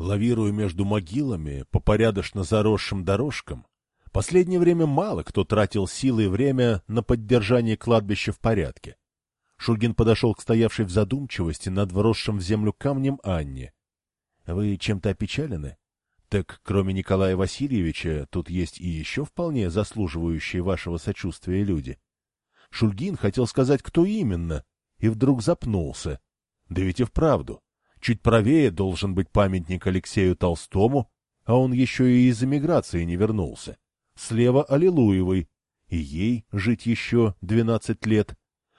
Лавируя между могилами по порядочно заросшим дорожкам, последнее время мало кто тратил силы и время на поддержание кладбища в порядке. Шульгин подошел к стоявшей в задумчивости над вросшим в землю камнем Анне. — Вы чем-то опечалены? Так, кроме Николая Васильевича, тут есть и еще вполне заслуживающие вашего сочувствия люди. Шульгин хотел сказать, кто именно, и вдруг запнулся. Да ведь и вправду. Чуть правее должен быть памятник Алексею Толстому, а он еще и из эмиграции не вернулся. Слева Аллилуевой, и ей жить еще двенадцать лет.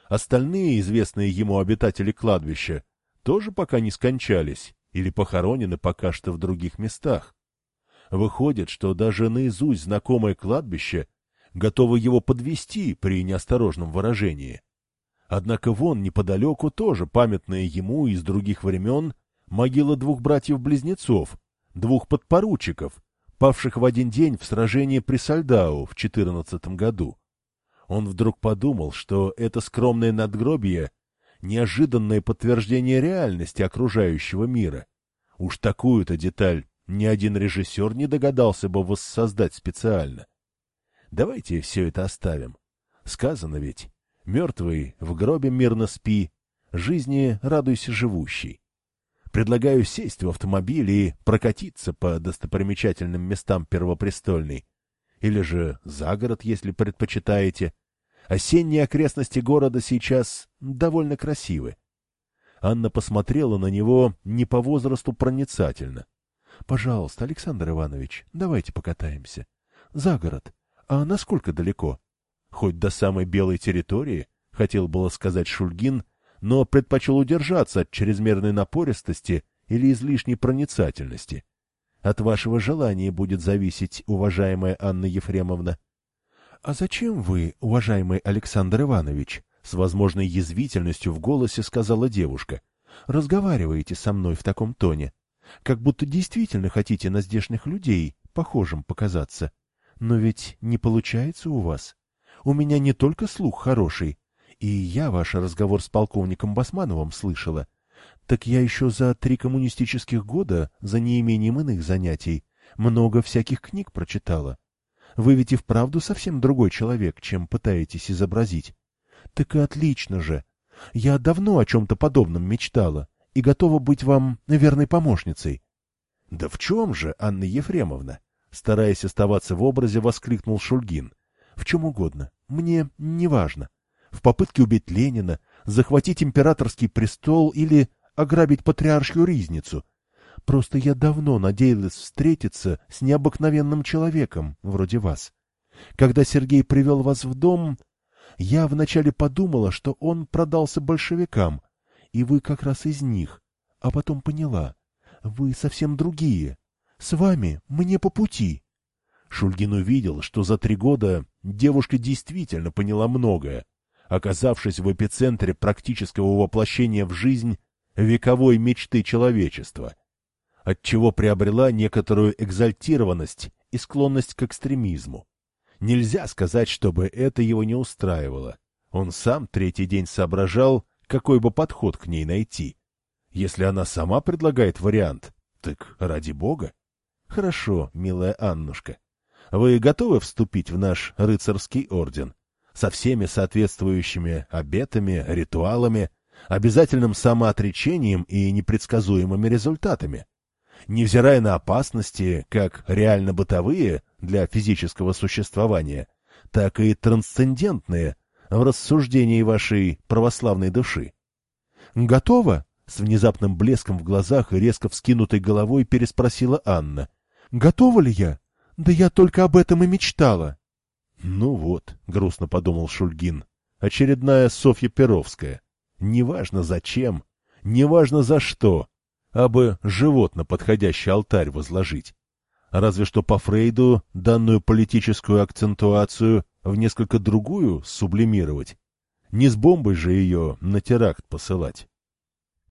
Остальные известные ему обитатели кладбища тоже пока не скончались или похоронены пока что в других местах. Выходит, что даже наизусть знакомое кладбище готово его подвести при неосторожном выражении. Однако вон неподалеку тоже памятная ему из других времен могила двух братьев-близнецов, двух подпоручиков, павших в один день в сражении при Сальдау в четырнадцатом году. Он вдруг подумал, что это скромное надгробие — неожиданное подтверждение реальности окружающего мира. Уж такую-то деталь ни один режиссер не догадался бы воссоздать специально. Давайте все это оставим. Сказано ведь, Мертвый, в гробе мирно спи, жизни радуйся живущей. Предлагаю сесть в автомобиль и прокатиться по достопримечательным местам Первопрестольной. Или же за город, если предпочитаете. Осенние окрестности города сейчас довольно красивы. Анна посмотрела на него не по возрасту проницательно. — Пожалуйста, Александр Иванович, давайте покатаемся. За город. А насколько далеко? Хоть до самой белой территории, хотел было сказать Шульгин, но предпочел удержаться от чрезмерной напористости или излишней проницательности. От вашего желания будет зависеть, уважаемая Анна Ефремовна. — А зачем вы, уважаемый Александр Иванович, с возможной язвительностью в голосе сказала девушка, — разговариваете со мной в таком тоне, как будто действительно хотите на здешних людей похожим показаться? Но ведь не получается у вас. У меня не только слух хороший, и я ваш разговор с полковником Басмановым слышала, так я еще за три коммунистических года, за неимением иных занятий, много всяких книг прочитала. Вы ведь и вправду совсем другой человек, чем пытаетесь изобразить. Так и отлично же. Я давно о чем-то подобном мечтала и готова быть вам верной помощницей. — Да в чем же, Анна Ефремовна? Стараясь оставаться в образе, воскликнул Шульгин. В чем угодно. Мне не важно. В попытке убить Ленина, захватить императорский престол или ограбить патриаршую ризницу. Просто я давно надеялась встретиться с необыкновенным человеком, вроде вас. Когда Сергей привел вас в дом, я вначале подумала, что он продался большевикам, и вы как раз из них, а потом поняла, вы совсем другие. С вами мне по пути. Шульгин увидел, что за три года девушка действительно поняла многое, оказавшись в эпицентре практического воплощения в жизнь вековой мечты человечества, отчего приобрела некоторую экзальтированность и склонность к экстремизму. Нельзя сказать, чтобы это его не устраивало. Он сам третий день соображал, какой бы подход к ней найти. Если она сама предлагает вариант, так ради бога. Хорошо, милая Аннушка. Вы готовы вступить в наш рыцарский орден? Со всеми соответствующими обетами, ритуалами, обязательным самоотречением и непредсказуемыми результатами? Невзирая на опасности, как реально бытовые для физического существования, так и трансцендентные в рассуждении вашей православной души. «Готово?» — с внезапным блеском в глазах и резко вскинутой головой переспросила Анна. «Готова ли я?» Да я только об этом и мечтала. Ну вот, грустно подумал Шульгин, очередная Софья Перовская. Неважно зачем, неважно за что, а бы живот на подходящий алтарь возложить. Разве что по Фрейду данную политическую акцентуацию в несколько другую сублимировать. Не с бомбой же ее на теракт посылать.